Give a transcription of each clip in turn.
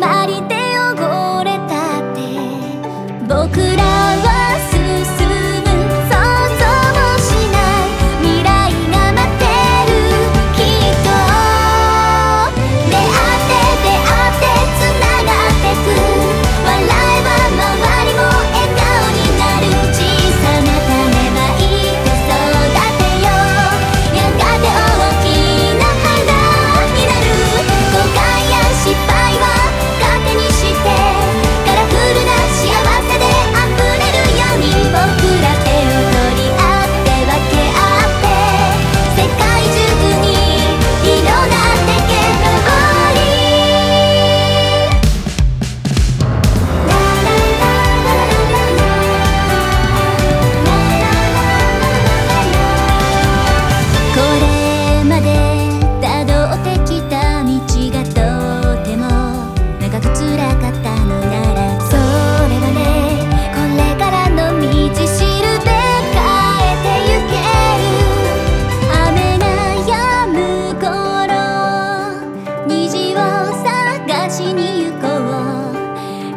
まりで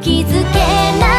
気づけない